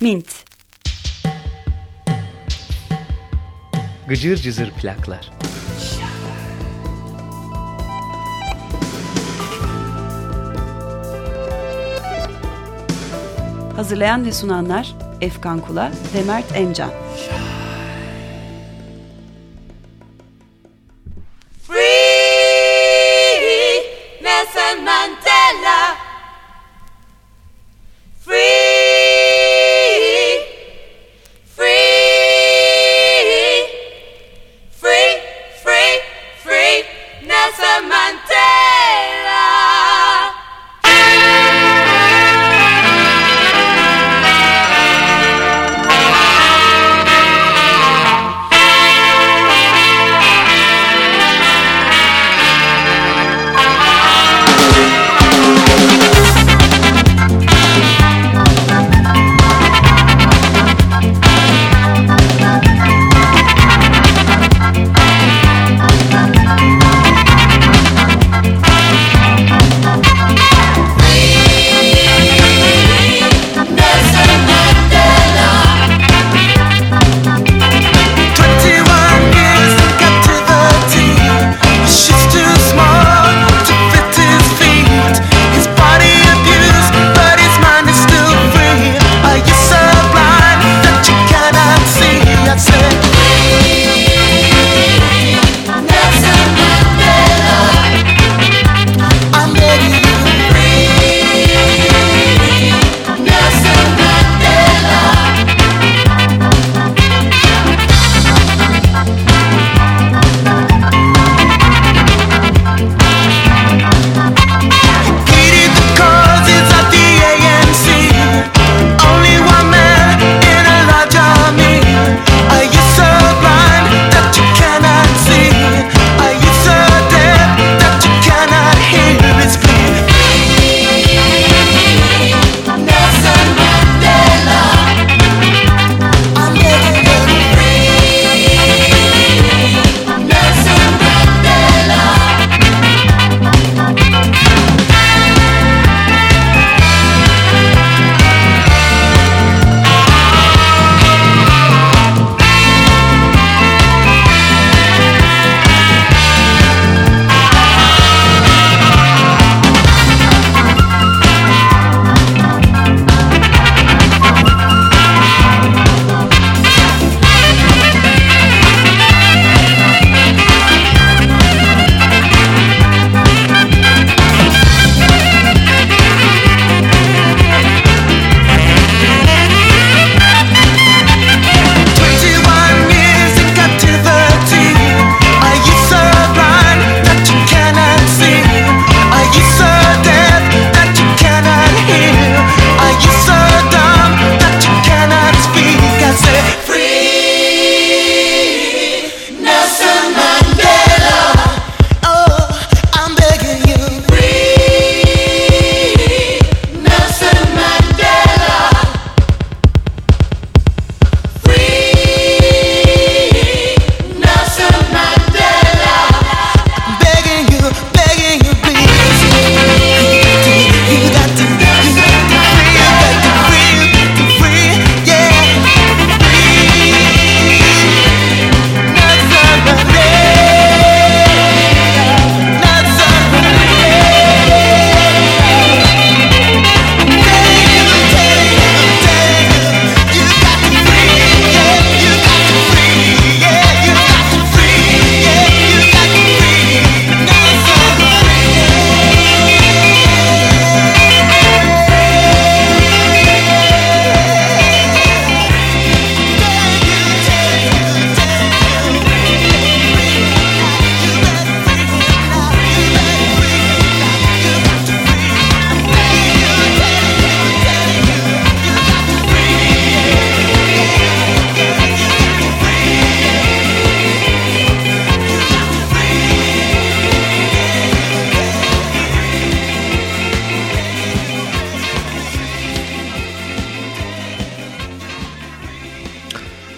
Mint Gıcır cızır plaklar. Hazırlayan ve sunanlar Efkan Kula ve Mert Emcan.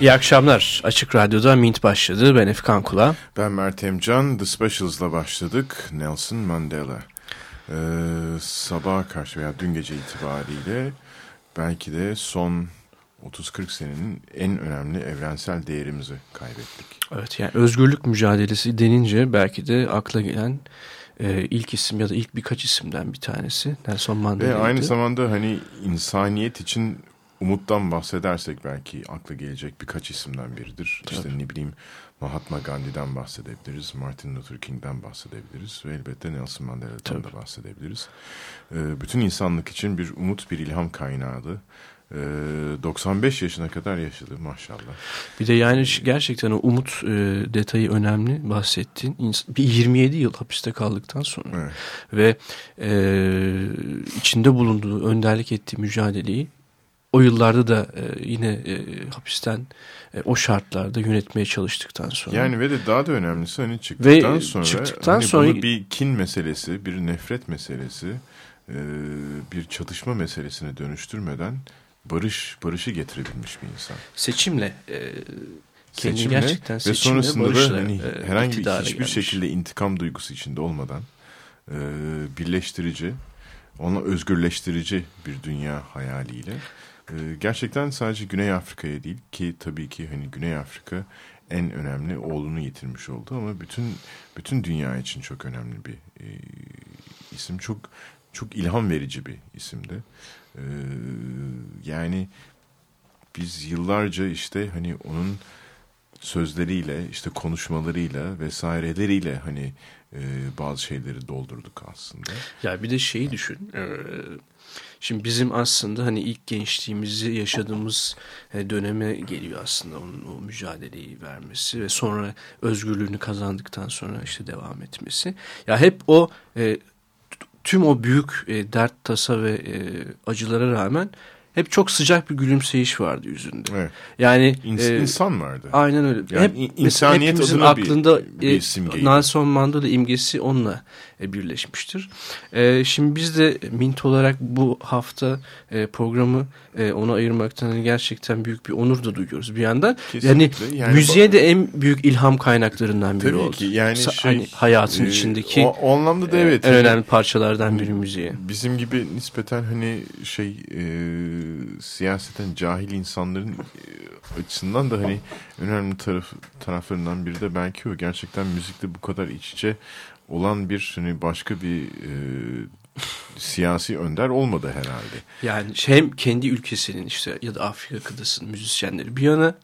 İyi akşamlar. Açık Radyo'da Mint başladı. Ben Efkan Kula. Ben Mert Emcan. The Specials'la başladık. Nelson Mandela. Ee, sabaha karşı veya dün gece itibariyle belki de son 30-40 senenin en önemli evrensel değerimizi kaybettik. Evet yani özgürlük mücadelesi denince belki de akla gelen e, ilk isim ya da ilk birkaç isimden bir tanesi Nelson Mandela. Ve aynı zamanda hani insaniyet için umuttan bahsedersek belki akla gelecek birkaç isimden biridir. Tabii. İşte ne bileyim Mahatma Gandhi'den bahsedebiliriz, Martin Luther King'den bahsedebiliriz ve elbette Nelson Mandela'dan da bahsedebiliriz. Ee, bütün insanlık için bir umut, bir ilham kaynağıydı. 95 yaşına kadar yaşadı maşallah. Bir de yani gerçekten o umut e, detayı önemli bahsettiğin. Bir 27 yıl hapiste kaldıktan sonra evet. ve e, içinde bulunduğu, önderlik ettiği mücadeleyi o yıllarda da e, yine e, hapisten e, o şartlarda yönetmeye çalıştıktan sonra. Yani ve de daha da önemlisi hani çıktıktan ve sonra, çıktıktan hani sonra bunu bir kin meselesi, bir nefret meselesi, e, bir çatışma meselesine dönüştürmeden barış barışı getirebilmiş bir insan. Seçimle e, kendi seçimle gerçekten ve seçimle sonrasında barışla, da hani e, herhangi bir hiçbir gelmiş. şekilde intikam duygusu içinde olmadan e, birleştirici, ona özgürleştirici bir dünya hayaliyle gerçekten sadece Güney Afrika'ya değil ki tabii ki hani Güney Afrika en önemli oğlunu yitirmiş oldu ama bütün bütün dünya için çok önemli bir e, isim çok çok ilham verici bir isimdi. Ee, yani biz yıllarca işte hani onun sözleriyle işte konuşmalarıyla vesaireleriyle hani e, bazı şeyleri doldurduk aslında. Ya bir de şeyi düşün. E, şimdi bizim aslında hani ilk gençliğimizi yaşadığımız e, döneme geliyor aslında onun o mücadeleyi vermesi ve sonra özgürlüğünü kazandıktan sonra işte devam etmesi. Ya hep o e, tüm o büyük e, dert, tasa ve e, acılara rağmen hep çok sıcak bir gülümseyiş vardı yüzünde. Evet. Yani İns e, insan vardı. Aynen öyle. Yani hep insaniyet adına aklında bir, bir simgeydi. Nelson Mandela imgesi onunla birleşmiştir. E, şimdi biz de Mint olarak bu hafta e, programı e, ona ayırmaktan hani gerçekten büyük bir onur da duyuyoruz bir yandan. Yani, yani müziğe de en büyük ilham kaynaklarından biri Tabii oldu. Ki, yani Sa şey, hani hayatın e, içindeki o, o anlamda da evet. en önemli parçalardan biri müziğe. Bizim gibi nispeten hani şey e, siyaseten cahil insanların e, açısından da hani önemli taraf, taraflarından biri de belki o. Gerçekten müzikte bu kadar iç içe olan bir hani başka bir e, siyasi önder olmadı herhalde. Yani hem kendi ülkesinin işte ya da Afrika kıtasının müzisyenleri bir yana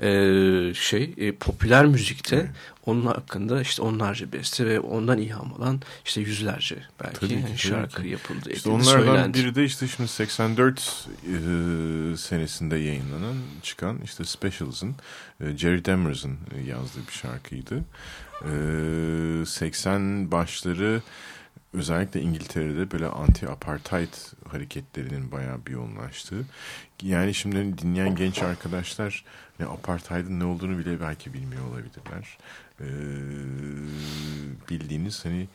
e, şey e, popüler müzikte evet. onun hakkında işte onlarca beste ve ondan ilham alan işte yüzlerce belki tabii ki, şarkı tabii ki. yapıldı. İşte onlardan söylendi. biri de işte şimdi 84 e, senesinde yayınlanan çıkan işte Specials'ın e, Jerry Demers'ın yazdığı bir şarkıydı. E, 80 başları özellikle İngiltere'de böyle anti-apartheid hareketlerinin bayağı bir yoğunlaştığı. Yani şimdi hani dinleyen genç arkadaşlar ne apartheid'in ne olduğunu bile belki bilmiyor olabilirler. Ee, bildiğiniz hani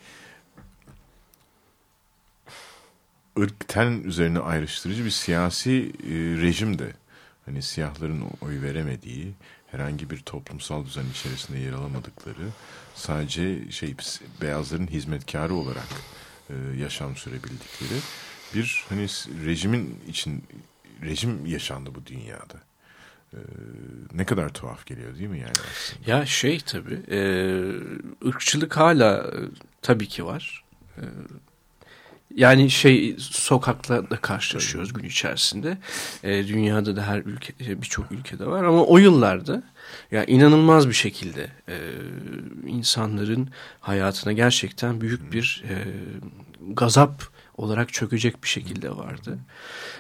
ırkten üzerine ayrıştırıcı bir siyasi e, rejimde. Hani siyahların oy veremediği, herhangi bir toplumsal düzen içerisinde yer alamadıkları, sadece şey beyazların hizmetkarı olarak e, yaşam sürebildikleri bir hani rejimin için rejim yaşandı bu dünyada. Ee, ne kadar tuhaf geliyor değil mi yani aslında? Ya şey tabii e, ırkçılık hala e, tabii ki var. E, yani şey sokakla da karşılaşıyoruz gün içerisinde. E, dünyada da her ülke e, birçok ülkede var ama o yıllarda yani inanılmaz bir şekilde e, insanların hayatına gerçekten büyük bir e, gazap olarak çökecek bir şekilde vardı.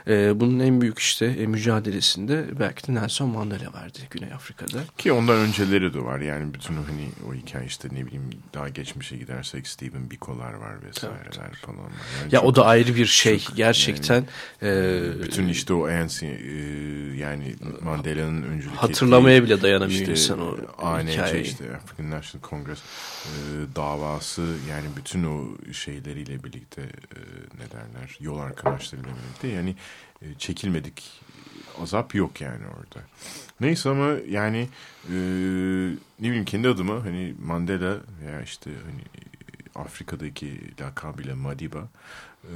E, bunun en büyük işte e, mücadelesinde belki de Nelson Mandela verdi Güney Afrika'da. Ki ondan önceleri de var yani bütün hani o hikaye işte ne bileyim daha geçmişe gidersek Stephen Biko'lar var vesaireler tabii, falan var. Yani ya çok, o da ayrı bir şey çok, gerçekten. Yani, e, bütün işte o ANC e, yani Mandela'nın öncülük Hatırlamaya bile dayanamıyor işte, insan o ANC hikayeyi. işte African National Congress e, davası yani bütün o şeyleriyle birlikte e, ne derler yol arkadaşlarıyla birlikte yani e, çekilmedik azap yok yani orada. Neyse ama yani e, ne bileyim kendi adıma hani Mandela veya işte hani Afrika'daki lakabıyla Madiba e,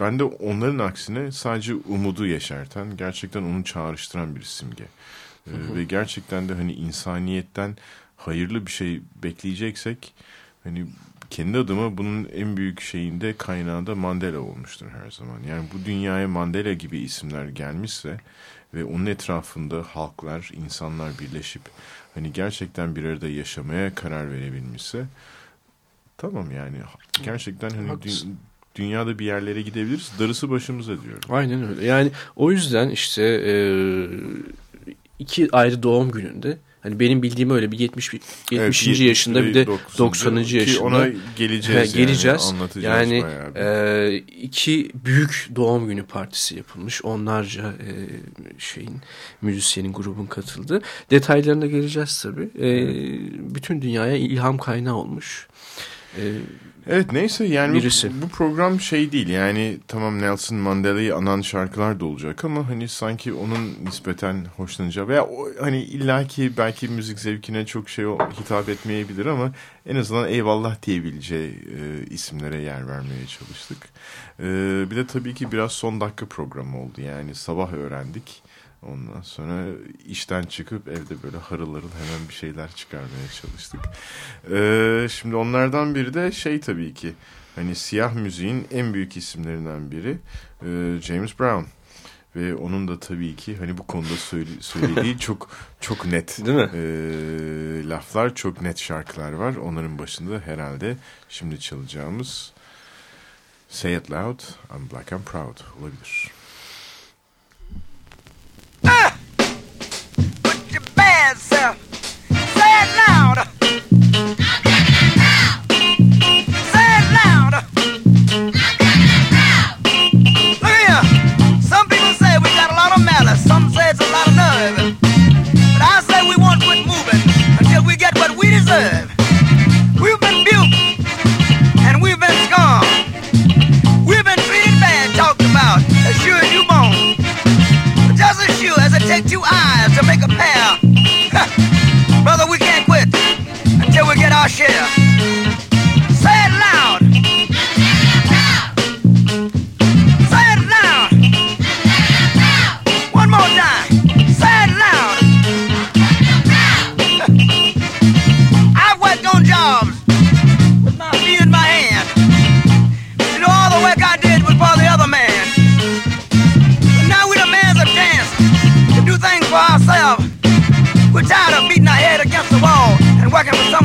ben de onların aksine sadece umudu yeşerten, gerçekten onu çağrıştıran bir simge. Ee, ve gerçekten de hani insaniyetten hayırlı bir şey bekleyeceksek hani kendi adıma bunun en büyük şeyinde kaynağında Mandela olmuştur her zaman. Yani bu dünyaya Mandela gibi isimler gelmişse ve onun etrafında halklar, insanlar birleşip hani gerçekten bir arada yaşamaya karar verebilmişse tamam yani gerçekten hani dü- dünyada bir yerlere gidebiliriz. Darısı başımıza diyorum. Aynen öyle. Yani o yüzden işte e, iki ayrı doğum gününde Hani benim bildiğim öyle bir 70 70. Evet, yaşında bir de 90. yaşında. Ki ona geleceğiz. He, geleceğiz. Yani, yani e, iki büyük doğum günü partisi yapılmış. Onlarca e, şeyin müzisyenin grubun katıldı. Detaylarına geleceğiz tabii. E, bütün dünyaya ilham kaynağı olmuş. E, Evet neyse yani birisi. Bu, bu program şey değil yani tamam Nelson Mandela'yı anan şarkılar da olacak ama hani sanki onun nispeten hoşlanacağı veya o, hani illaki belki müzik zevkine çok şey hitap etmeyebilir ama en azından eyvallah diyebileceği e, isimlere yer vermeye çalıştık. E, bir de tabii ki biraz son dakika programı oldu yani sabah öğrendik. Ondan sonra işten çıkıp evde böyle harıl harıl hemen bir şeyler çıkarmaya çalıştık. Ee, şimdi onlardan biri de şey tabii ki hani siyah müziğin en büyük isimlerinden biri e, James Brown. Ve onun da tabii ki hani bu konuda söylediği çok çok net Değil mi? E, laflar, çok net şarkılar var. Onların başında herhalde şimdi çalacağımız Say It Loud, I'm Black and Proud olabilir. Say it. I'm. Say it. I'm. Look here. Some people say we got a lot of malice. Some say it's a lot of nerve. But I say we won't quit moving until we get what we deserve. We've been built and we've been scorned. We've been treated bad, talked about, as sure as you moan. But as it two eyes to make a pair. Brother, we can't quit until we get our share. James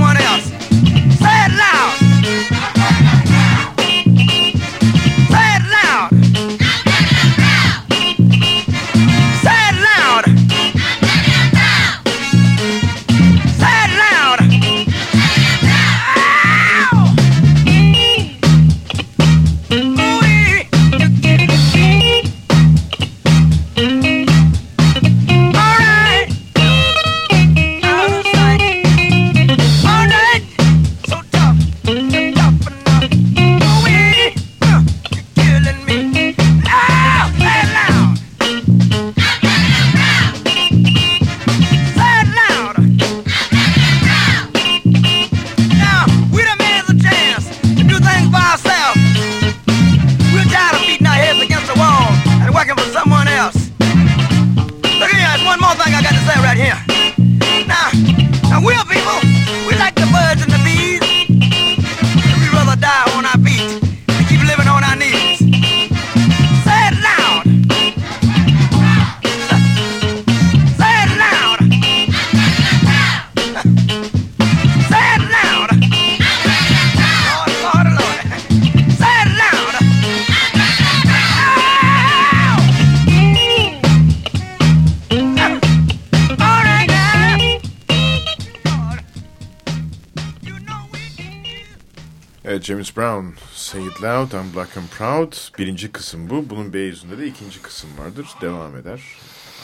It Loud, I'm Black and Proud. Birinci kısım bu. Bunun B yüzünde de ikinci kısım vardır. Devam eder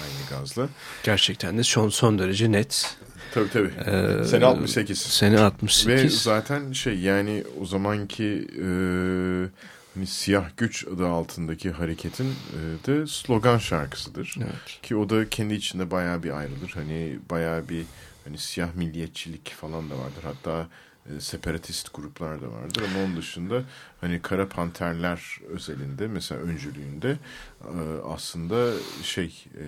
aynı gazla. Gerçekten de son, son derece net. Tabii tabii. Ee, sene 68. Sene 68. Ve zaten şey yani o zamanki e, hani siyah güç adı altındaki hareketin e, de slogan şarkısıdır. Evet. Ki o da kendi içinde bayağı bir ayrılır. Hani bayağı bir hani siyah milliyetçilik falan da vardır. Hatta e, separatist gruplar da vardır. Ama onun dışında hani Kara Panterler özelinde mesela öncülüğünde e, aslında şey e,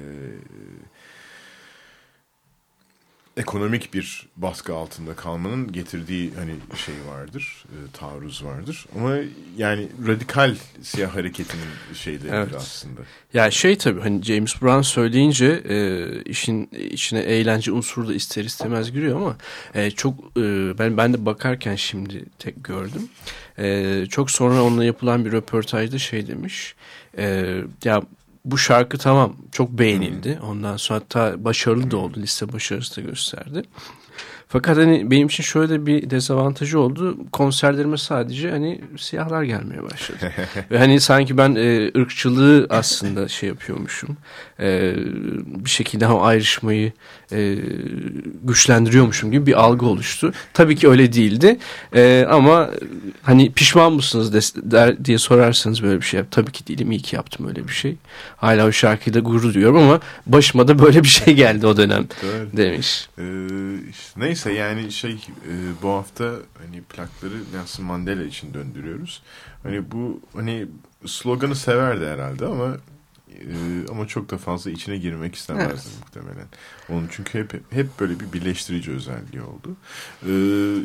ekonomik bir baskı altında kalmanın getirdiği hani şey vardır, e, taarruz vardır. Ama yani radikal siyah hareketinin şeyleri evet. aslında. Ya şey tabii hani James Brown söyleyince e, işin içine eğlence unsuru da ister istemez giriyor ama e, çok e, ben ben de bakarken şimdi tek gördüm. E, çok sonra onunla yapılan bir röportajda şey demiş. E, ya bu şarkı tamam çok beğenildi. Ondan sonra hatta başarılı da oldu. Liste başarısı da gösterdi. Fakat hani benim için şöyle bir dezavantajı oldu. Konserlerime sadece hani siyahlar gelmeye başladı. Ve hani sanki ben e, ırkçılığı aslında şey yapıyormuşum. E, bir şekilde o ayrışmayı e, güçlendiriyormuşum gibi bir algı oluştu. Tabii ki öyle değildi. E, ama hani pişman mısınız de, der, diye sorarsanız böyle bir şey. Tabii ki değilim. İyi ki yaptım öyle bir şey. Hala o şarkıyla gurur duyuyorum ama başıma da böyle bir şey geldi o dönem demiş. Ee, işte neyse Neyse yani şey e, bu hafta hani plakları Nelson Mandela için döndürüyoruz. Hani bu hani sloganı severdi herhalde ama e, ama çok da fazla içine girmek istemezdi evet. muhtemelen. Onun çünkü hep hep böyle bir birleştirici özelliği oldu. E,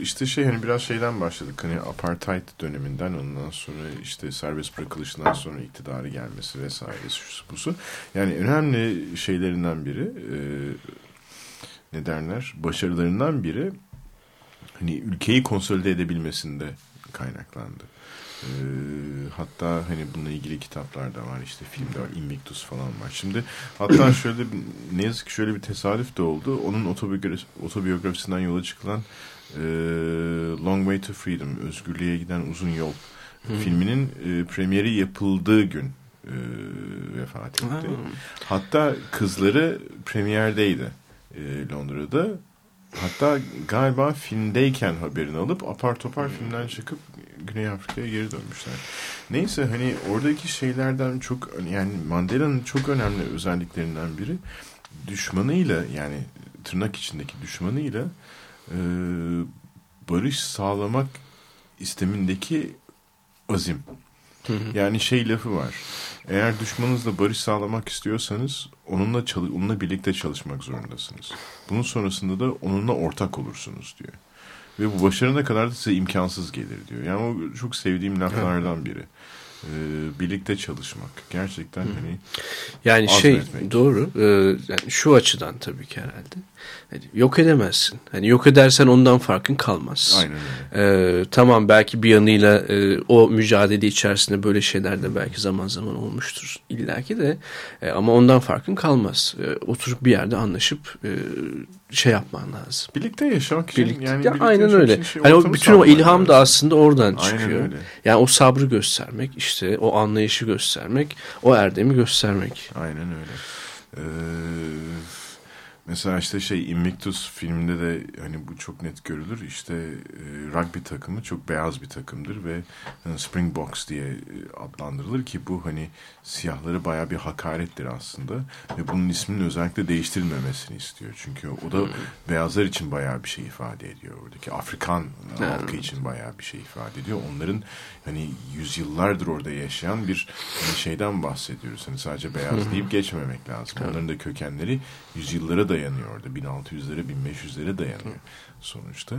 işte şey hani biraz şeyden başladık. Hani apartheid döneminden ondan sonra işte serbest bırakılışından sonra iktidarı gelmesi vesaire şusu busu. Yani önemli şeylerinden biri e, ne derler başarılarından biri hani ülkeyi konsolide edebilmesinde kaynaklandı. Ee, hatta hani bununla ilgili kitaplar da var işte filmde var Invictus falan var. Şimdi hatta şöyle ne yazık ki şöyle bir tesadüf de oldu. Onun otobiyografi, otobiyografisinden yola çıkılan e, Long Way to Freedom Özgürlüğe giden uzun yol filminin e, premieri yapıldığı gün e, vefat etti. Hatta kızları premierdeydi e, Londra'da. Hatta galiba filmdeyken haberini alıp apar topar filmden çıkıp Güney Afrika'ya geri dönmüşler. Neyse hani oradaki şeylerden çok yani Mandela'nın çok önemli özelliklerinden biri düşmanıyla yani tırnak içindeki düşmanıyla e, barış sağlamak istemindeki azim. Hı hı. Yani şey lafı var. Eğer düşmanınızla barış sağlamak istiyorsanız onunla çalı onunla birlikte çalışmak zorundasınız. Bunun sonrasında da onunla ortak olursunuz diyor. Ve bu başarına kadar da size imkansız gelir diyor. Yani o çok sevdiğim laflardan biri. Ee, birlikte çalışmak. Gerçekten hani Yani şey doğru. Ee, yani şu açıdan tabii ki herhalde. Hani yok edemezsin. Hani yok edersen ondan farkın kalmaz. Aynen öyle. Ee, tamam belki bir yanıyla e, o mücadele içerisinde böyle şeyler de belki zaman zaman olmuştur illaki de. E, ama ondan farkın kalmaz. E, oturup bir yerde anlaşıp e, şey yapman lazım. Birlikte yaşamak için. Birlikte, yani ya birlikte aynen öyle. Şey, hani o bütün o ilham lazım. da aslında oradan aynen çıkıyor. Öyle. Yani o sabrı göstermek, işte o anlayışı göstermek, o erdemi göstermek. Aynen öyle. Ee, Mesela işte şey Invictus filminde de hani bu çok net görülür. İşte e, rugby takımı çok beyaz bir takımdır ve e, Springboks diye e, adlandırılır ki bu hani siyahları baya bir hakarettir aslında. Ve bunun isminin özellikle değiştirilmemesini istiyor. Çünkü o da hmm. beyazlar için baya bir şey ifade ediyor. Oradaki Afrikan hmm. halkı için baya bir şey ifade ediyor. Onların hani yüzyıllardır orada yaşayan bir hani şeyden bahsediyoruz. Hani sadece beyaz deyip geçmemek lazım. Onların da kökenleri yüzyıllara dayanıyor orada. 1600'lere 1500'lere dayanıyor sonuçta.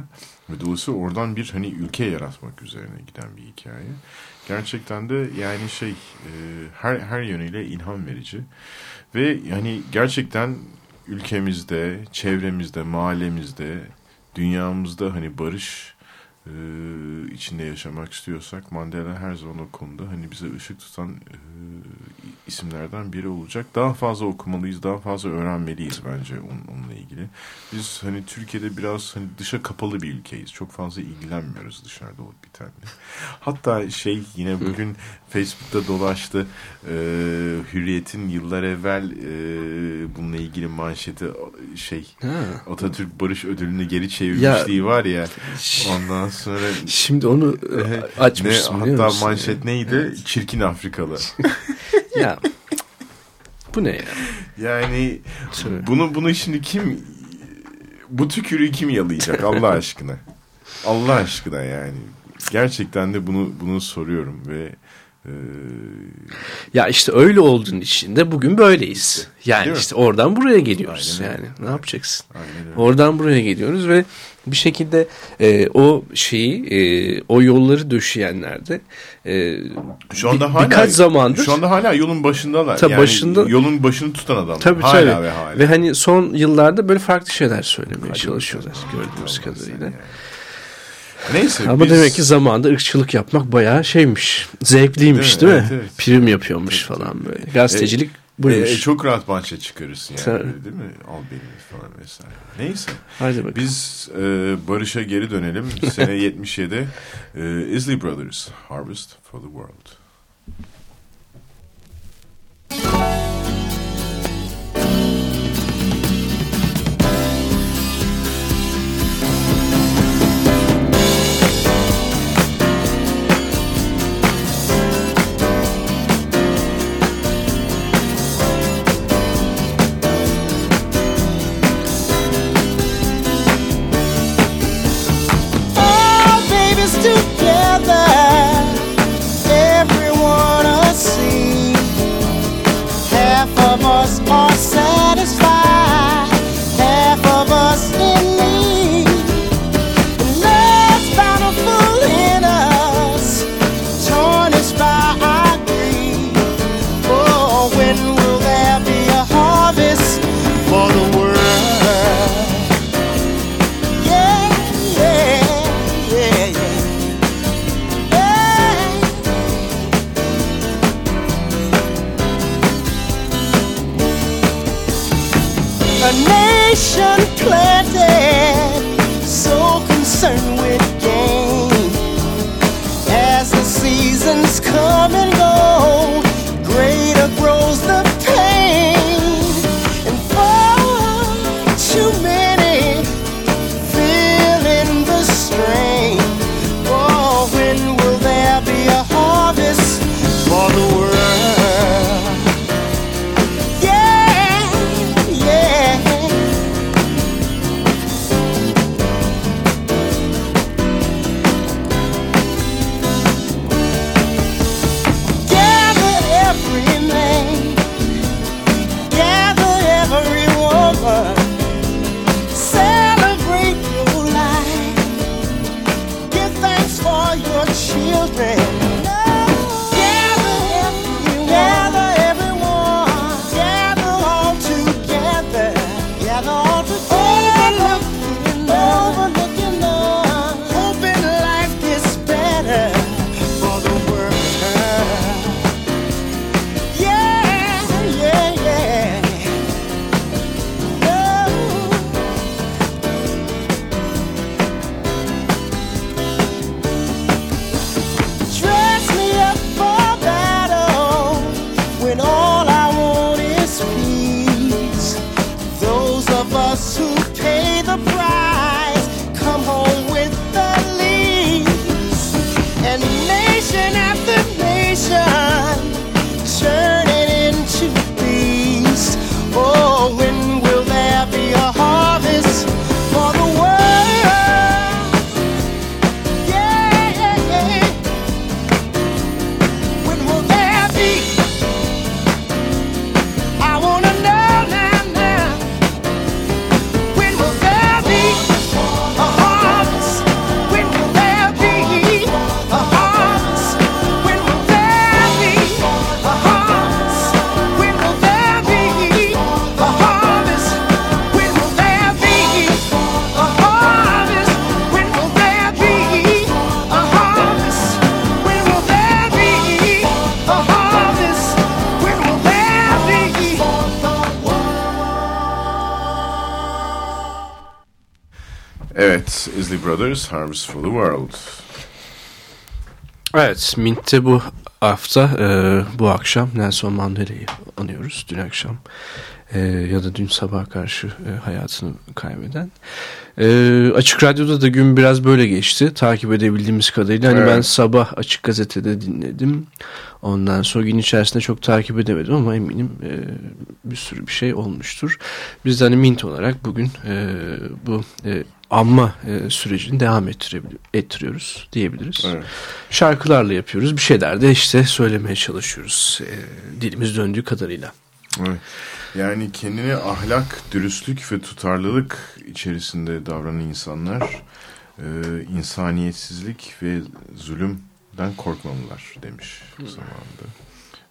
Ve dolayısıyla oradan bir hani ülke yaratmak üzerine giden bir hikaye. Gerçekten de yani şey e, her her yönüyle ilham verici. Ve yani gerçekten ülkemizde, çevremizde, mahallemizde, dünyamızda hani barış e, içinde yaşamak istiyorsak Mandela her zaman o konuda hani bize ışık tutan e, isimlerden biri olacak. Daha fazla okumalıyız, daha fazla öğrenmeliyiz bence on, onunla ilgili. Biz hani Türkiye'de biraz hani dışa kapalı bir ülkeyiz. Çok fazla ilgilenmiyoruz dışarıda olup bitenle. Hatta şey yine bugün Facebook'ta dolaştı. E, Hürriyet'in yıllar evvel e, bununla ilgili manşeti şey ha. Atatürk Barış Ödülünü geri çevirmişliği ya, var ya. Ondan sonra şimdi onu e, açmışsın. Ne, hatta manşet neydi? Çirkin Afrikalı. ya bu ne ya? Yani Tabii. bunu bunu şimdi kim bu tükürüğü kim yalayacak Allah aşkına? Allah aşkına yani. Gerçekten de bunu bunu soruyorum ve e, Ya işte öyle olduğun için de bugün böyleyiz. Yani Değil mi? işte oradan buraya geliyoruz Aynen yani. Ne yapacaksın? aynen. Oradan buraya geliyoruz ve bir şekilde e, o şeyi, e, o yolları döşeyenler de e, Şu anda bir- hala birkaç zamandır Şu anda hala yolun başındalar. Tabii yani başında- yolun başını tutan adam. Tabii hala tabii. ve hala. Ve hani son yıllarda böyle farklı şeyler söylemeye Hadi çalışıyorlar gördüğümüz kadarıyla. yani. Neyse. Ama biz- demek ki zamanda ırkçılık yapmak bayağı şeymiş. Zevkliymiş değil Değil mi? Evet, evet. Prim yapıyormuş falan böyle. Gazetecilik buymuş. E, çok rahat manşet çıkarırsın yani. Öyle Değil mi? Al beni falan vesaire. Neyse. Hadi bakalım. Biz e, Barış'a geri dönelim. Sene 77. E, Isley Brothers. Harvest for the World. All Brothers. Harvest for the World. Evet, Mint'te bu hafta, e, bu akşam Nelson Mandela'yı anıyoruz. Dün akşam e, ya da dün sabah karşı e, hayatını kaybeden. Açık Radyo'da da gün biraz böyle geçti. Takip edebildiğimiz kadarıyla. Hani Evet. ben sabah Açık Gazete'de dinledim. Ondan sonra gün içerisinde çok takip edemedim ama eminim e, bir sürü bir şey olmuştur. Biz de hani Mint olarak bugün e, bu e, anma e, sürecini devam ettiriyoruz diyebiliriz. Evet. Şarkılarla yapıyoruz. Bir şeyler de işte söylemeye çalışıyoruz. e, dilimiz döndüğü kadarıyla. Evet. Yani kendine ahlak, dürüstlük ve tutarlılık içerisinde davranan insanlar e, insaniyetsizlik ve zulümden korkmamalılar demiş zamanında.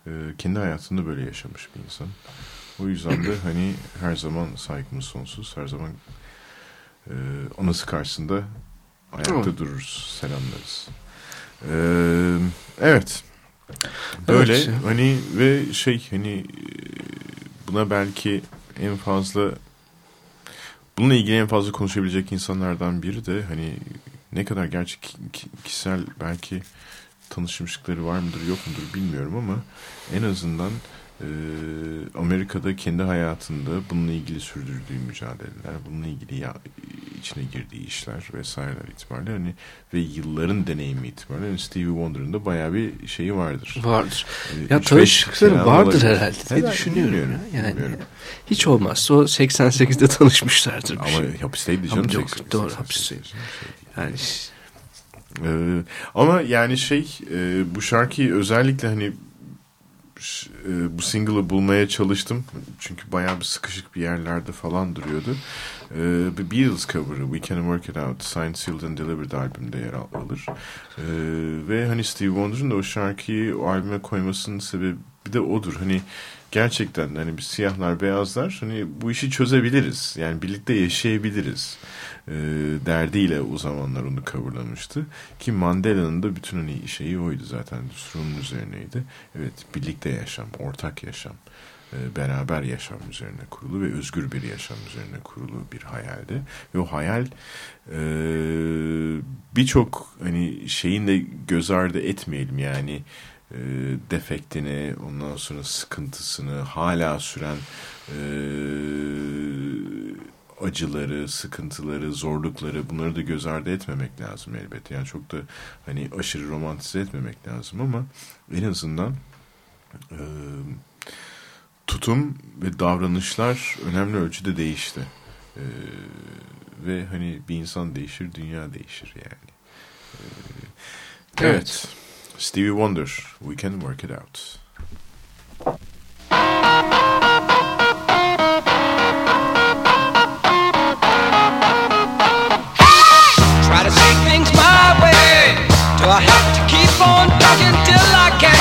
E, kendi hayatında böyle yaşamış bir insan. O yüzden de hani her zaman saygımız sonsuz. Her zaman e, anası karşısında ayakta Evet. dururuz, selamlarız. E, evet. Böyle Evet. hani ve şey hani e, buna belki en fazla bununla ilgili en fazla konuşabilecek insanlardan biri de hani ne kadar gerçek ki- ki- kişisel belki tanışmışlıkları var mıdır yok mudur bilmiyorum ama en azından e, Amerika'da kendi hayatında bununla ilgili sürdürdüğü mücadeleler, bununla ilgili ya, içine girdiği işler vesaireler itibariyle hani ve yılların deneyimi itibariyle hani Stevie Wonder'ın da bayağı bir şeyi vardır. Vardır. E, Ya kelam vardır olabilir. herhalde diye Herhalde, düşünüyorum. bilmiyorum, ya. Yani bilmiyorum. hiç olmazsa o 88'de tanışmışlardır Ama şey. hapisteydi Ama canım. yok, 88, doğru, 88, hapisteydi. Yani Ee, ama yani şey e, bu şarkıyı özellikle hani e, bu single'ı bulmaya çalıştım. Çünkü bayağı bir sıkışık bir yerlerde falan duruyordu. Ee, bir Beatles cover'ı We Can Work It Out Signed, Sealed and Delivered albümde yer al- alır. Ee, ve hani Steve Wonder'ın da o şarkıyı o albüme koymasının sebebi de odur. Hani gerçekten hani biz siyahlar beyazlar hani bu işi çözebiliriz. Yani birlikte yaşayabiliriz e, derdiyle o zamanlar onu coverlamıştı. Ki Mandela'nın da bütün hani şeyi oydu zaten. Düsturunun üzerineydi. Evet birlikte yaşam, ortak yaşam, e, beraber yaşam üzerine kurulu ve özgür bir yaşam üzerine kurulu bir hayaldi. Ve o hayal e, birçok hani şeyin de göz ardı etmeyelim yani e, defektini, ondan sonra sıkıntısını, hala süren e, acıları, sıkıntıları, zorlukları bunları da göz ardı etmemek lazım elbette. Yani çok da hani aşırı romantize etmemek lazım ama en azından e, tutum ve davranışlar önemli ölçüde değişti. E, ve hani bir insan değişir, dünya değişir yani. E, evet. Stevie Wonder, We Can Work It Out. Do I have to keep on talking till I can't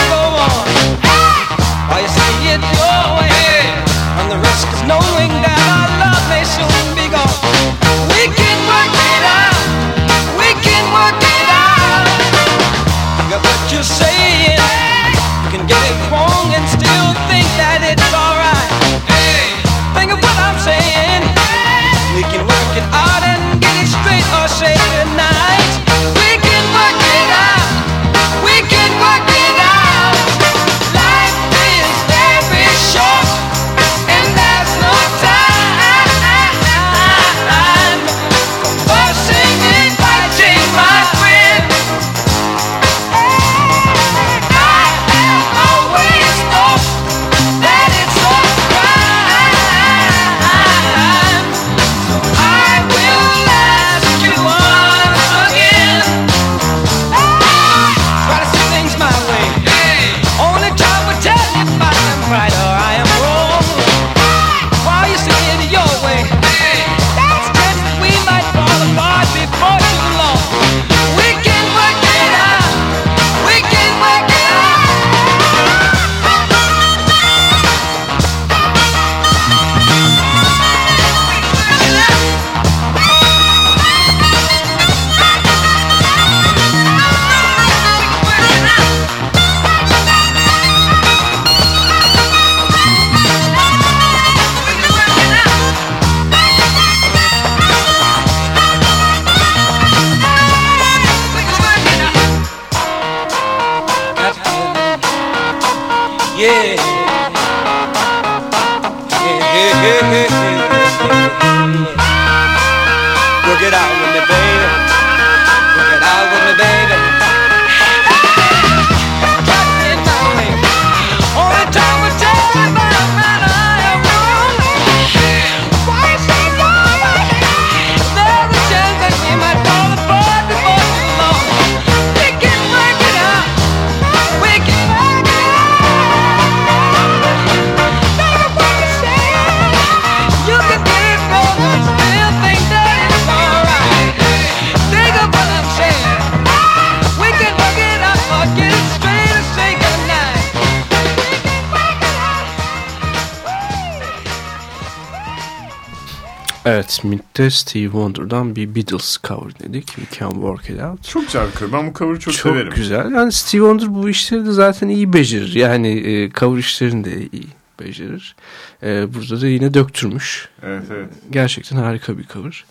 Smith'te Steve Wonder'dan bir Beatles cover dedik. We Can Work It Out. Çok güzel bir cover. Ben bu cover'ı çok, Çok severim. güzel. Yani Steve Wonder bu işleri de zaten iyi becerir. Yani e, cover işlerini de iyi becerir. E, burada da yine döktürmüş. Evet evet. Gerçekten harika bir cover.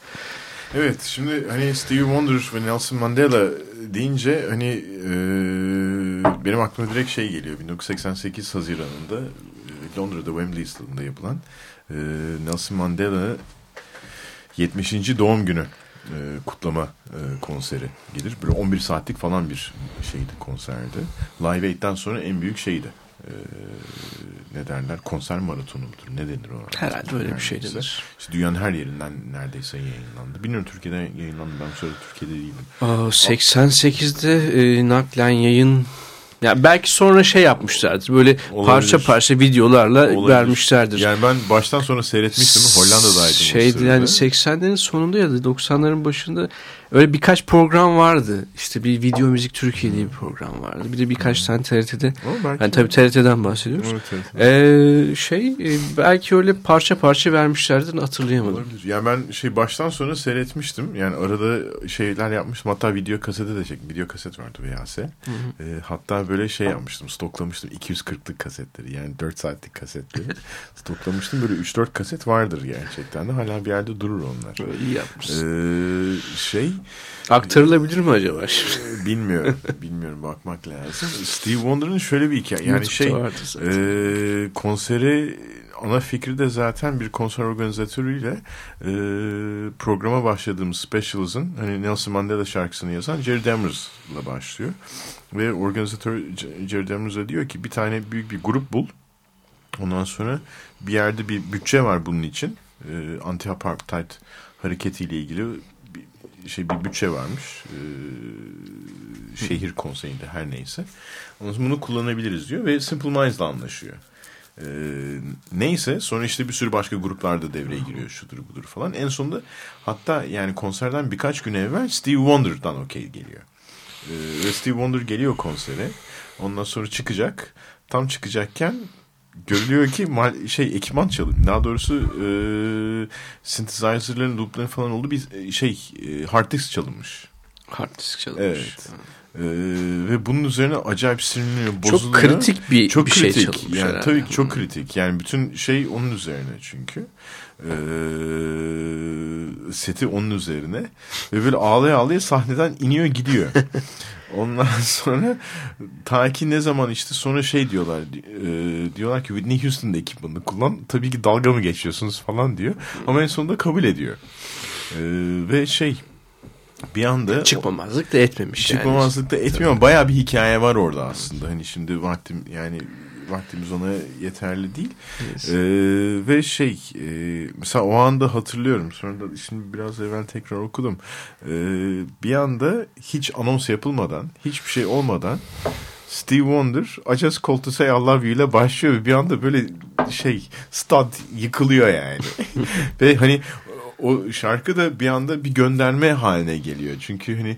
Evet şimdi hani Stevie Wonder ve Nelson Mandela deyince hani e, benim aklıma direkt şey geliyor. 1988 Haziran'ında e, Londra'da Wembley stadında yapılan e, Nelson Mandela 70. doğum günü e, kutlama e, konseri gelir. Böyle 11 saatlik falan bir şeydi konserde. Live Aid'den sonra en büyük şeydi. E, ne derler? Konser maratonu mudur? Ne denir ona? Herhalde öyle bir şey denir. İşte dünyanın her yerinden neredeyse yayınlandı. Bilmiyorum Türkiye'de yayınlandı. Ben sırada Türkiye'de değilim. Aa, 88'de e, naklen yayın ya belki sonra şey yapmışlardır. Böyle Olabilir. parça parça videolarla Olabilir. vermişlerdir. Yani ben baştan sonra seyretmiştim. Hollanda'daydım. Şeydi yani 80'lerin sonunda ya da 90'ların başında öyle birkaç program vardı. İşte bir Video Müzik Türkiye diye bir program vardı. Bir de birkaç tane TRT'de. Yani tabii TRT'den bahsediyoruz. Evet, evet. Ee, şey e, belki öyle parça parça vermişlerdir hatırlayamadım. Olabilir. Yani ben şey baştan sona seyretmiştim. Yani arada şeyler yapmıştım. Hatta video kasete de çektim. Video kaset vardı VHS. Ee, hatta böyle şey yapmıştım. Stoklamıştım 240'lık kasetleri. Yani 4 saatlik kasetleri. stoklamıştım. Böyle 3-4 kaset vardır gerçekten de. Hala bir yerde durur onlar. İyi yapmışsın. Ee, şey Aktarılabilir mi acaba şimdi? e, bilmiyorum. bilmiyorum bakmak lazım. Steve Wonder'ın şöyle bir hikaye. Yani YouTube'da şey e, konseri ana fikri de zaten bir konser organizatörüyle e, programa başladığımız Specials'ın hani Nelson Mandela şarkısını yazan Jerry Demers'la başlıyor. Ve organizatör Jerry Demers'a diyor ki bir tane büyük bir grup bul. Ondan sonra bir yerde bir bütçe var bunun için. E, Anti-apartheid hareketiyle ilgili şey bir bütçe varmış. E, şehir konseyinde her neyse. Bunu kullanabiliriz diyor ve Simple Minds'la anlaşıyor. Ee, neyse sonra işte bir sürü başka gruplar da devreye giriyor şudur budur falan. En sonunda hatta yani konserden birkaç gün evvel Steve Wonder'dan okey geliyor. Ee, ve Steve Wonder geliyor konsere. Ondan sonra çıkacak. Tam çıkacakken görülüyor ki mal, şey ekipman çalıyor. Daha doğrusu e, synthesizer'ların loop'ların falan olduğu bir e, şey e, hard disk çalınmış. Hard disk çalınmış. Evet. Ee, ve bunun üzerine acayip sinirleniyor, Çok bozuluyor. kritik bir, çok bir şey kritik. çalınmış yani herhalde. tabii ki çok kritik. Yani bütün şey onun üzerine çünkü. Ee, seti onun üzerine ve böyle ağlaya ağlaya sahneden iniyor gidiyor. Ondan sonra ta ki ne zaman işte sonra şey diyorlar e, diyorlar ki Whitney Houston'da ekipmanını kullan tabii ki dalga mı geçiyorsunuz falan diyor ama en sonunda kabul ediyor. Ee, ve şey bir anda Çıkmamazlık da etmemiş yani. Çıkmamazlık da etmiyor ama bayağı bir hikaye var orada aslında. Hani şimdi vaktim yani vaktimiz ona yeterli değil. Ee, ve şey e, mesela o anda hatırlıyorum sonra da şimdi biraz evvel tekrar okudum. Ee, bir anda hiç anons yapılmadan hiçbir şey olmadan Steve Wonder I just called to say I love you ile başlıyor ve bir anda böyle şey stad yıkılıyor yani. ve hani o şarkı da bir anda bir gönderme haline geliyor. Çünkü hani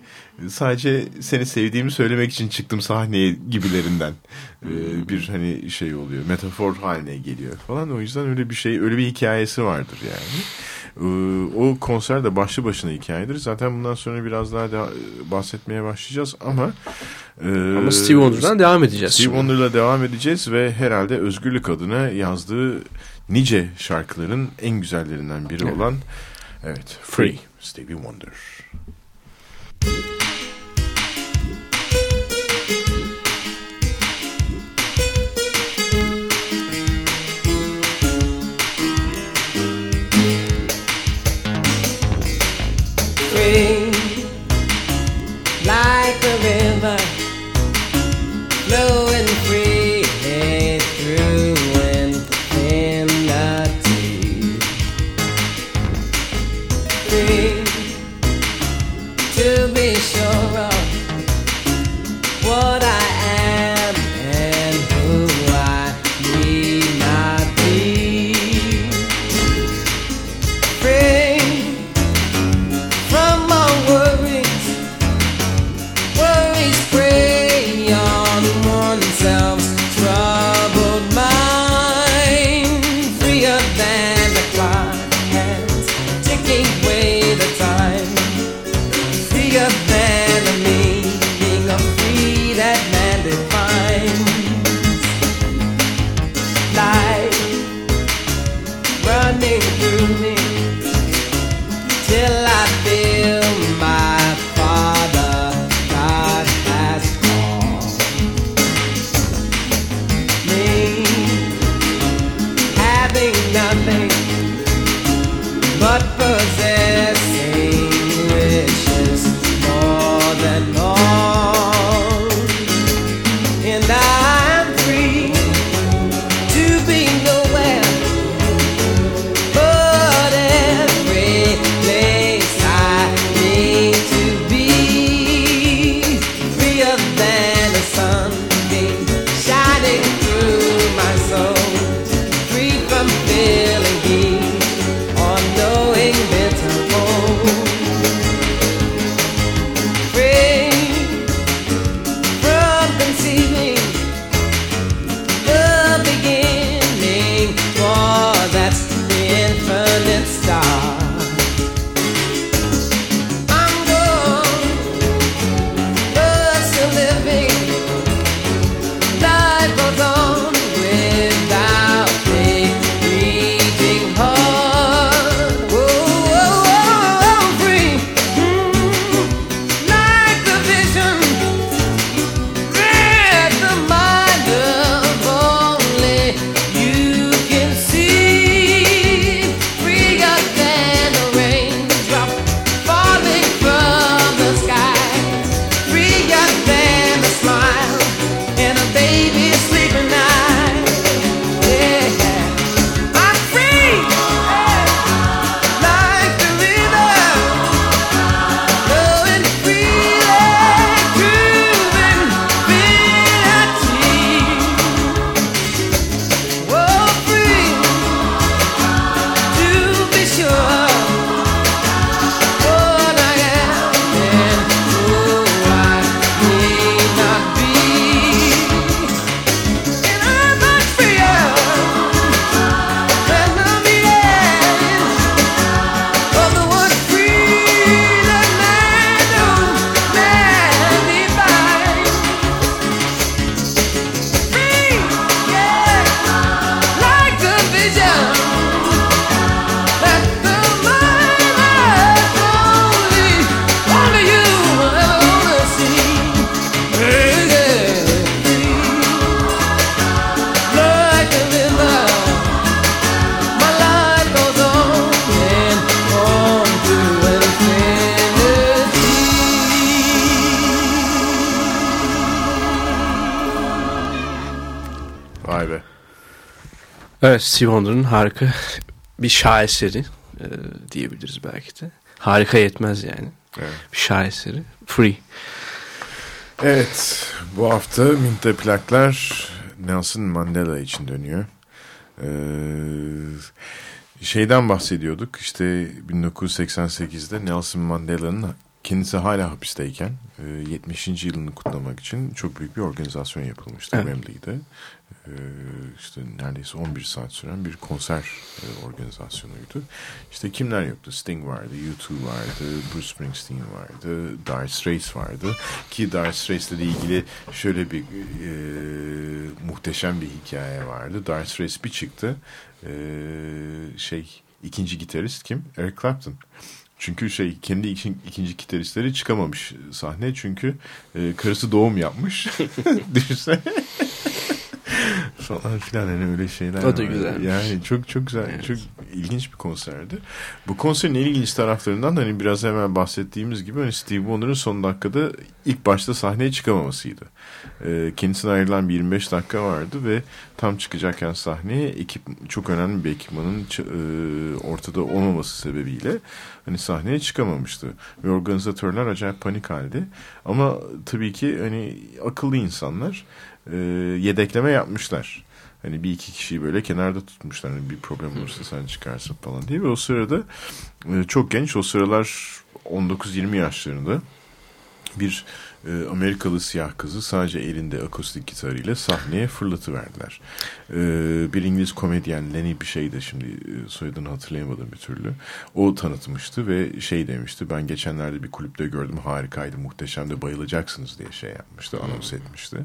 sadece seni sevdiğimi söylemek için çıktım sahneye gibilerinden ee, bir hani şey oluyor. Metafor haline geliyor falan. O yüzden öyle bir şey, öyle bir hikayesi vardır yani. Ee, o konser de başlı başına hikayedir. Zaten bundan sonra biraz daha da bahsetmeye başlayacağız ama e, Ama Steve Wonder'dan devam edeceğiz. Steve. Wonder'la devam edeceğiz ve herhalde özgürlük adına yazdığı nice şarkıların en güzellerinden biri Evet. olan evet Free Stevie Wonder. running Evet Steve Wonder'ın harika bir şaheseri e, diyebiliriz belki de. Harika yetmez yani. Evet. Bir şaheseri. Free. Evet, bu hafta Minte Plaklar Nelson Mandela için dönüyor. Ee, şeyden bahsediyorduk, işte 1988'de Nelson Mandela'nın kendisi hala hapisteyken e, 70. yılını kutlamak için çok büyük bir organizasyon yapılmıştı Evet. Wembley'de. Ee, işte neredeyse 11 saat süren bir konser e, organizasyonuydu. İşte kimler yoktu? Sting vardı, U2 vardı, Bruce Springsteen vardı, Dire Straits vardı. Ki Dire Straits'le de ilgili şöyle bir e, muhteşem bir hikaye vardı. Dire Straits bir çıktı. E, şey ikinci gitarist kim? Eric Clapton. Çünkü şey kendi ikin- ikinci gitaristleri çıkamamış sahne çünkü e, karısı doğum yapmış. Düşünsene. Falan filan hani öyle şeyler O da güzelmiş. Yani çok çok güzel, Evet. çok ilginç bir konserdi. Bu konserin en ilginç taraflarından da hani biraz hemen bahsettiğimiz gibi hani Steve Wonder'ın son dakikada ilk başta sahneye çıkamamasıydı. Ee, kendisine ayrılan bir 25 dakika vardı ve tam çıkacakken sahneye ekip çok önemli bir ekipmanın e, ortada olmaması sebebiyle hani sahneye çıkamamıştı. Ve organizatörler acayip panik halde. Ama tabii ki hani akıllı insanlar e, yedekleme yapmışlar. Hani bir iki kişiyi böyle kenarda tutmuşlar. Hani bir problem olursa sen çıkarsın falan diye. Ve o sırada e, çok genç o sıralar 19-20 yaşlarında bir e, Amerikalı siyah kızı sadece elinde akustik gitarıyla sahneye fırlatıverdiler. E, bir İngiliz komedyen Lenny bir şeydi şimdi e, soyadını hatırlayamadım bir türlü. O tanıtmıştı ve şey demişti ben geçenlerde bir kulüpte gördüm harikaydı muhteşemdi bayılacaksınız diye şey yapmıştı anons etmişti.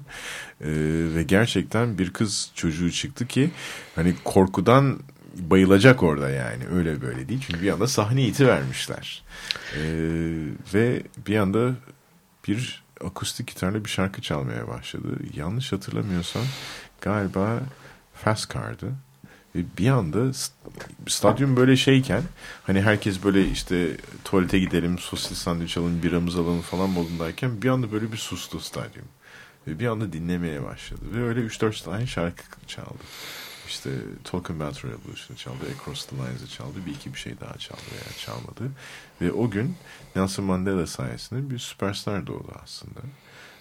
E, ve gerçekten bir kız çocuğu çıktı ki hani korkudan bayılacak orada yani öyle böyle değil. Çünkü bir anda sahne iti vermişler. Ee, ve bir anda bir akustik gitarla bir şarkı çalmaya başladı. Yanlış hatırlamıyorsam galiba Fast Car'dı. Ve bir anda st- stadyum böyle şeyken hani herkes böyle işte tuvalete gidelim, sosis sandviç alalım, biramızı alalım falan modundayken bir anda böyle bir sustu stadyum. Ve bir anda dinlemeye başladı. Ve öyle 3-4 tane şarkı çaldı. İşte Talking About Revolution'ı çaldı, Across the Lines'ı çaldı, bir iki bir şey daha çaldı veya çalmadı. Ve o gün Nelson Mandela sayesinde bir süperstar doğdu aslında.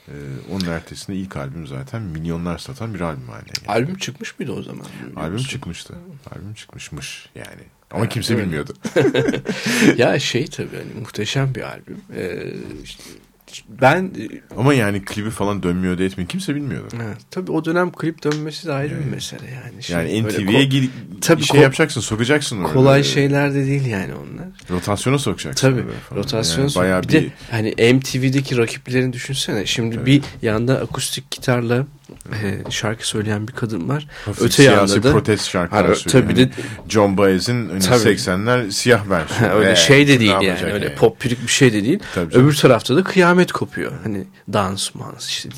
Ee, onun ertesinde ilk albüm zaten milyonlar satan bir albüm haline geldi. Albüm çıkmış mıydı o zaman? Albüm musun? çıkmıştı. Albüm çıkmışmış yani. Ama kimse öyle. bilmiyordu. ya şey tabii hani muhteşem bir albüm. Ee, işte ben e, Ama yani klibi falan dönmüyor da etmiyor. Kimse bilmiyordu. ha, tabii o dönem klip dönmesi de ayrı bir mesele yani. Şey, Yani NTV'ye gir, Tabii şey yapacaksın, sokacaksın orada. kolay şeyler de değil yani onlar. Rotasyona sokacaksın. Tabii orada falan. rotasyon Yani bayağı bir, bir, de hani MTV'deki rakiplerini düşünsene. Şimdi bir yanda akustik gitarla e, şarkı söyleyen bir kadın var. hafif Öte siyasi yanda da protest şarkılar Hani, söylüyor. tabii Hani de John Baez'in hani Tabii. 80'ler siyah versiyonu. Öyle Ee, şey de değil yani yapacak öyle yani? pop pirik bir şey de değil. Tabii canım. Öbür tarafta da kıyamet kopuyor. Hani dans mans işte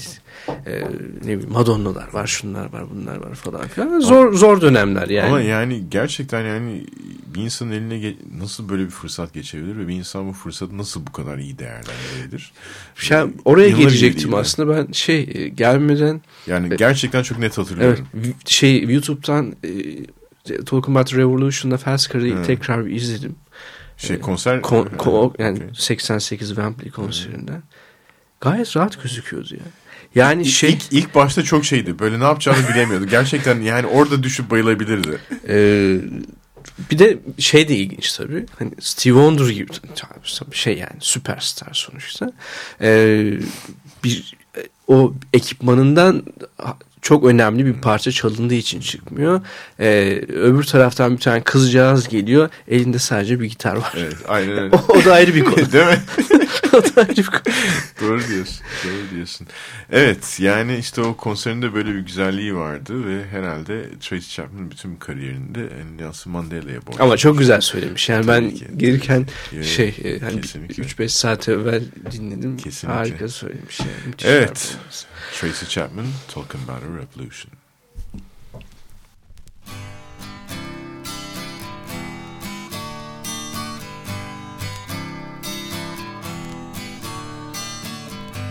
e, ne bileyim Madonna'lar var şunlar var bunlar var falan filan. Zor zor dönemler yani. Ama yani gerçekten yani bir insanın eline nasıl böyle bir fırsat geçebilir ve bir insan bu fırsatı nasıl bu kadar iyi değerlendirebilir? Şey, oraya İnanılır gibi gelecektim aslında ben şey e, gelmeden Yani gerçekten çok net evet hatırlıyorum. vi- şey YouTube'dan e, Talking About Revolution'da Fast Hı. tekrar izledim. Şey konser Kon, ko- yani Okey. 88 Wembley konserinden. Gayet rahat gözüküyordu ya. Yani şey İlk, ilk başta çok şeydi. Böyle ne yapacağını bilemiyordu. Gerçekten yani orada düşüp bayılabilirdi. Ee, bir de şey de ilginç tabii. Hani Steve Wonder gibi tabii şey yani süperstar sonuçta. Ee, bir o ekipmanından çok önemli bir parça çalındığı için çıkmıyor. Ee, öbür taraftan bir tane kızcağız geliyor. Elinde sadece bir gitar var. Evet, aynen öyle. O, o da ayrı bir konu. Değil mi? konu. Doğru diyorsun. Doğru diyorsun. Evet yani işte o konserinde böyle bir güzelliği vardı ve herhalde Tracy Chapman bütün kariyerinde Nelson Mandela'ya borçlu. Ama çok güzel söylemiş. Yani ben ki. gelirken Evet, şey e, hani kesinlikle. 3-5 saat evvel dinledim. Kesinlikle. Harika söylemiş. Yani. Müthiş Evet. Tracy Chapman, Talking About a Revolution.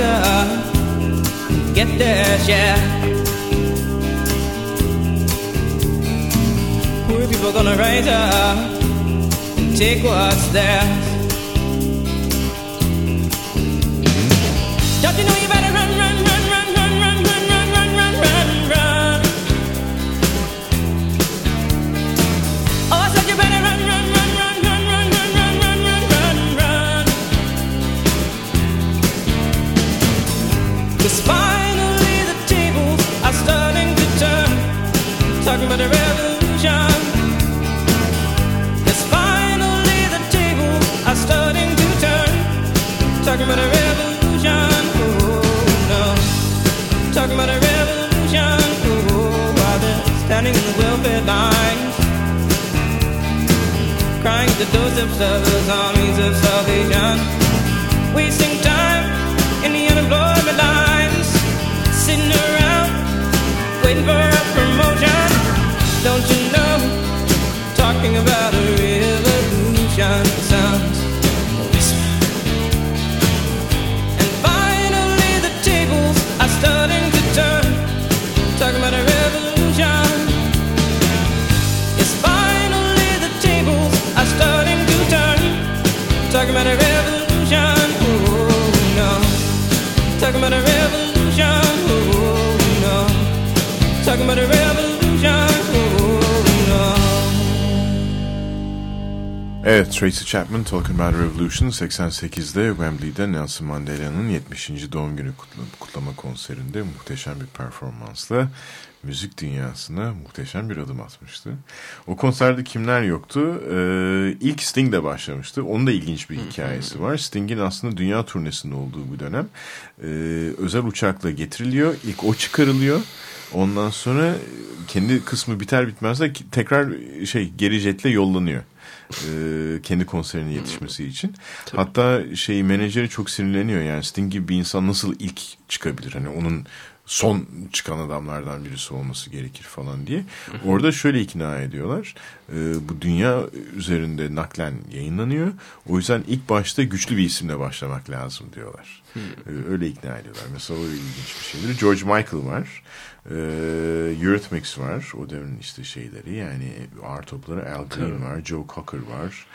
up, get their share. Poor people gonna rise up and take what's theirs. Crying doorsteps of those armies of salvation. Wasting time in the unemployment lines. Sitting around waiting for a promotion. Don't you know? Talking about a revolution sounds. And finally the tables are starting to turn. Talking about a revolution. Talking about a. Talking about a revolution. Oh, no. Talking about. Oh. Evet, Tracy Chapman Talking About Revolution 88'de Wembley'de Nelson Mandela'nın 70. doğum günü kutla- kutlama konserinde muhteşem bir performansla müzik dünyasına muhteşem bir adım atmıştı. O konserde kimler yoktu? Ee, ilk Sting de başlamıştı. Onun da ilginç bir hikayesi var. Sting'in aslında dünya turnesinde olduğu bir dönem ee, özel uçakla getiriliyor. İlk o çıkarılıyor. Ondan sonra kendi kısmı biter bitmez de tekrar şey geri jetle yollanıyor. Ee, kendi konserine yetişmesi için. Hatta şey menajeri çok sinirleniyor yani Sting gibi bir insan nasıl ilk çıkabilir? Hani onun son çıkan adamlardan birisi olması gerekir falan diye. Orada şöyle ikna ediyorlar. Ee, bu dünya üzerinde naklen yayınlanıyor. O yüzden ilk başta güçlü bir isimle başlamak lazım diyorlar. Ee, öyle ikna ediyorlar. Mesela o ilginç bir şeydir. George Michael var. Ee, Eurythmics var. O devrin işte şeyleri yani ağır topları. Al Green var. Joe Cocker var.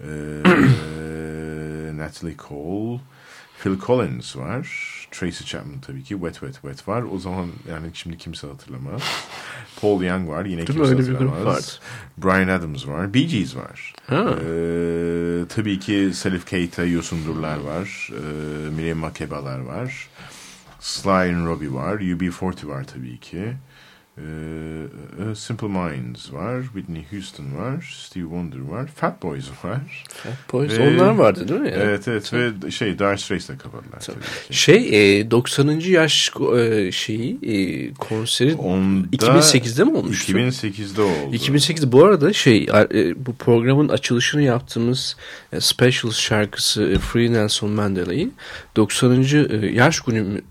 Ee, Natalie Cole. Phil Collins var. Tracy Chapman tabii ki. Wet Wet Wet var. O zaman yani şimdi kimse hatırlamaz. Paul Young var. Yine kimse Öyle hatırlamaz. Brian Adams var. Bee Gees var. Ha. Ee, tabii ki Salif Keita, Yosun Durlar var. Ee, Miriam Makeba'lar var. Sly and Robbie var. UB40 var tabii ki. Ee, e, Simple Minds var. Whitney Houston var. Steve Wonder var. Fat Boys var. Boys, Ve- onlar vardı değil mi? ya? Evet evet ve şey Dire Straits'le kapadılar tabii. Şey e, 90. yaş e, şeyi e, konseri Onda 2008'de mi olmuştu? 2008'de oldu. 2008'de bu arada şey e, bu programın açılışını yaptığımız e, Special şarkısı e, Free Nelson Mandela'yı 90. e, yaş günü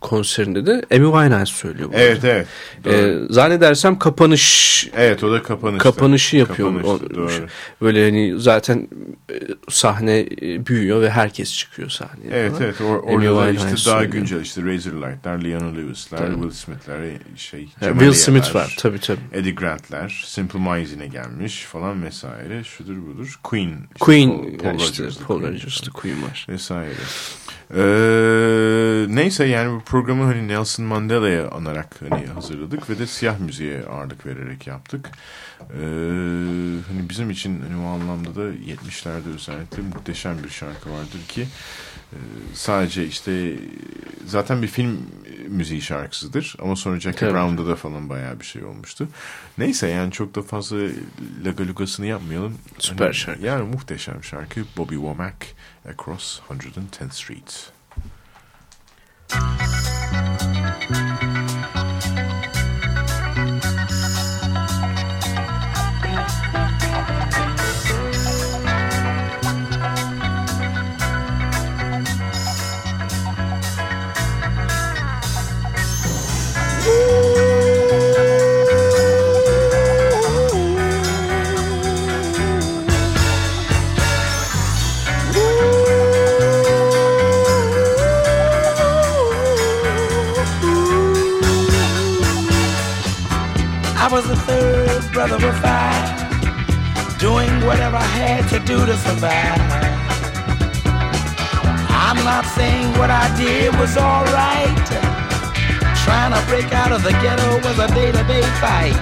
konserinde de Amy Winehouse söylüyor. bu Evet evet. arada. Doğru. E, zannedersem kapanış evet o da kapanıştı. kapanışı yapıyor. Kapanıştı, doğru. Böyle hani zaten e, sahne e, büyüyor ve herkes çıkıyor sahneye. Evet falan. evet or, orada işte daha söylüyor. güncel işte Razor Light'lar, Lionel Lewis'ler, Tabii. Will Smith'ler, şey Yani Will Smith var tabii tabii. Eddie Grant'ler, Simple Minds yine gelmiş falan vesaire. Şudur budur. Queen. işte Queen Paul, Paul işte Paul Queen Rodgers'lı Queen var. vesaire. Ee, neyse yani bu programı hani Nelson Mandela'ya anarak hani hazırladık ve de siyah müziğe ağırlık vererek yaptık. Ee, hani bizim için hani o anlamda da 70'lerde özellikle muhteşem bir şarkı vardır ki e, sadece işte zaten bir film müziği şarkısıdır ama sonra Jackie Tabii. Brown'da da falan bayağı bir şey olmuştu. Neyse yani çok da fazla lagalugasını yapmayalım. Süper Hani şarkı. Yani muhteşem şarkı Bobby Womack Across 110th Street. I brother of five, doing whatever I had to do to survive. I'm not saying what I did was alright. Trying to break out of the ghetto was a day-to-day fight.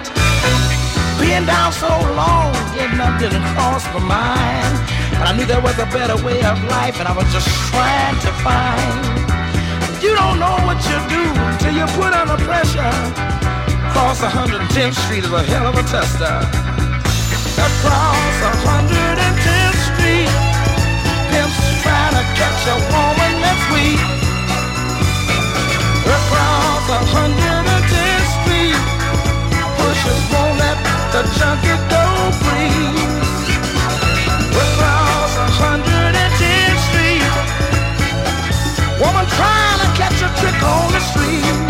Being down so long, getting up didn't cross my mind. But I knew there was a better way of life, and I was just trying to find. You don't know what you do till you put under pressure. Across 110th Street is a hell of a tester. Across 110th Street, pimps trying to catch a woman that's weak. Across 110th Street, pushers won't let the junkie go free. Across 110th Street, woman trying to catch a trick on the street.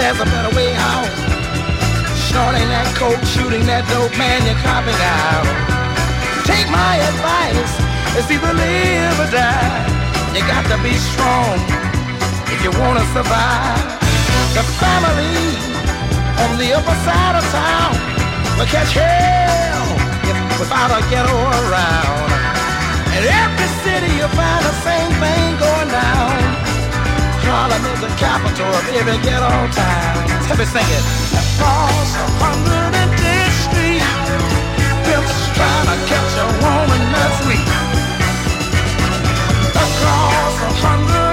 there's a better way out. Snorting that coke, shooting that dope, man, you're copping out. Take my advice, it's either live or die. You got to be strong if you wanna survive. The family on the upper side of town will catch hell if without a ghetto around. In every city you'll find the same thing going down. Harlem is the capital of every ghetto town. Let me sing it. Across 110th Street, pimps trying to catch a woman that's sweet. Across 110th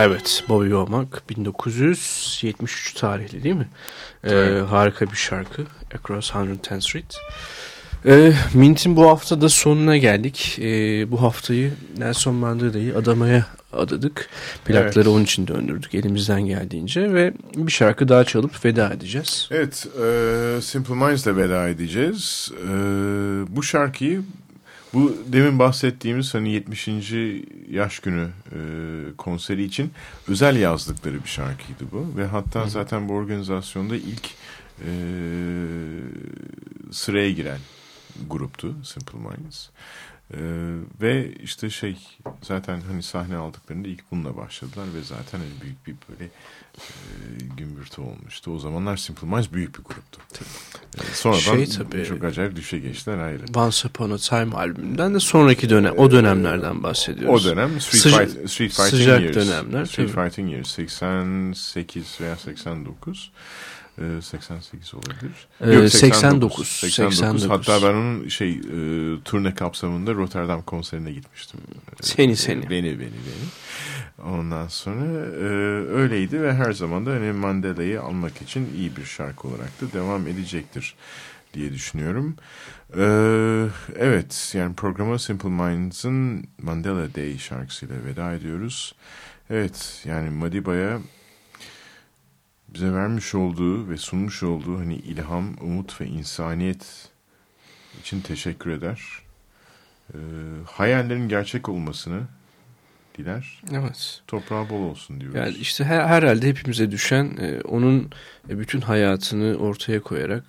Evet, Bobby Womack 1973 tarihli değil mi? Ee, harika bir şarkı. Across 110th Street. Ee, Mint'in bu hafta da sonuna geldik. Ee, bu haftayı Nelson Mandela'yı adamaya adadık. Plakları Evet. onun için döndürdük elimizden geldiğince ve bir şarkı daha çalıp veda edeceğiz. Evet, e, Simple Minds'le veda edeceğiz. E, bu şarkıyı, bu demin bahsettiğimiz hani 70. yaş günü e, konseri için özel yazdıkları bir şarkıydı bu. Ve hatta zaten bu organizasyonda ilk e, sıraya giren gruptu Simple Minds. E, ve işte şey zaten hani sahne aldıklarında ilk bununla başladılar ve zaten hani büyük bir böyle gümbürtü olmuştu. O zamanlar Simple Minds büyük bir gruptu. E, sonradan Şey tabii. çok acayip düşe geçtiler ayrı. Once Upon a Time albümünden de sonraki dönem, o dönemlerden bahsediyoruz. O dönem Street, Sıca- Fight, Street Fighting sıcak Years. dönemler, Street tabii. Fighting Years 88 veya 89. Ee, 88 olabilir. Ee, Yok, 89, 89. 89. Hatta ben onun şey e, turne kapsamında Rotterdam konserine gitmiştim. Ee, Seni, seni. Beni beni beni. Ondan sonra e, öyleydi ve her zaman da hani Mandela'yı almak için iyi bir şarkı olarak da devam edecektir diye düşünüyorum. Ee, evet yani programa Simple Minds'ın Mandela Day şarkısıyla veda ediyoruz. Evet yani Madiba'ya bize vermiş olduğu ve sunmuş olduğu hani ilham, umut ve insaniyet için teşekkür eder. Ee, hayallerin gerçek olmasını diler. Evet. Toprağı bol olsun diyoruz. Yani işte her, herhalde hepimize düşen e, onun e, bütün hayatını ortaya koyarak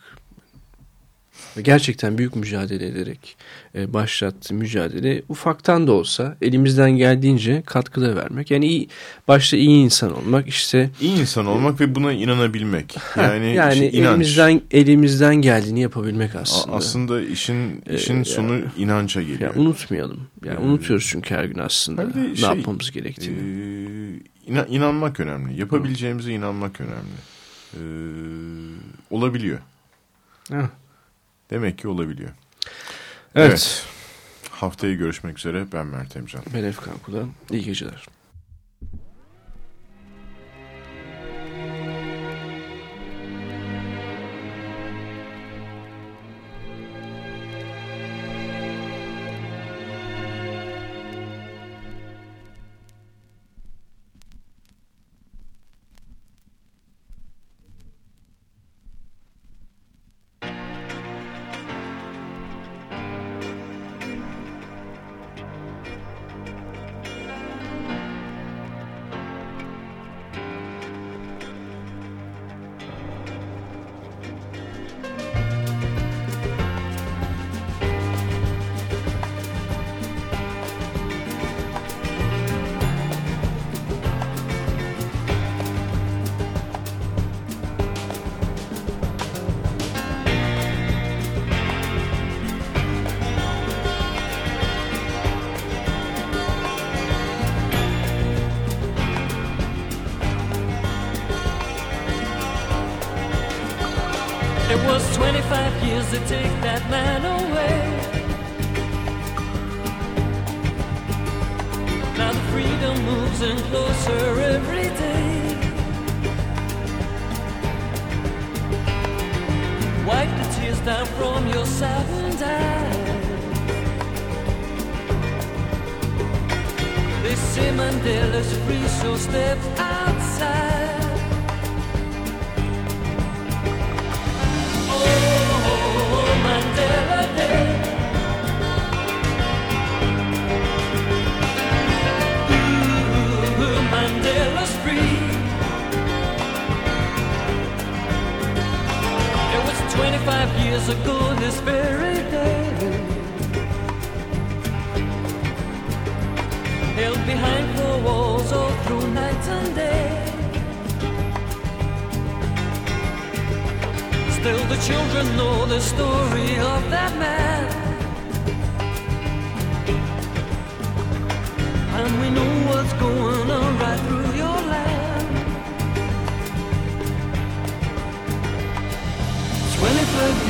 ve gerçekten büyük mücadele ederek e, başlattığı mücadele ufaktan da olsa elimizden geldiğince katkıda vermek. Yani iyi, başta iyi insan olmak işte İyi insan olmak ve buna inanabilmek. Yani, yani işte inanç. elimizden elimizden geldiğini yapabilmek A- aslında. aslında işin Ee, işin ya- sonu inanca geliyor. Yani unutmayalım. Yani Ee, unutuyoruz çünkü her gün aslında ne şey, yapmamız gerektiğini. Ee, ina- inanmak önemli. Yapabileceğimize inanmak önemli. Ee, olabiliyor. Ha. Demek ki olabiliyor. Evet. Evet. Haftaya görüşmek üzere. Ben Mert Emcan. Ben Efkan Kula. İyi geceler. 25 years to take that man away. Now the freedom moves in closer every day. Wipe the tears down from your saddened eyes. They say Mandela's free, so step outside. 25 years ago this very day. Held behind four walls all through night and day. Still, the children know the story of that man. And we know what's going on right through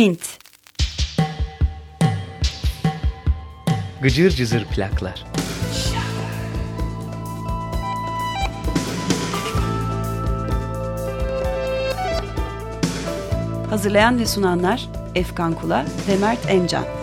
Mint. Gıcır cızır plaklar. Hazırlayan ve sunanlar Efkan Kula ve Mert Emcan.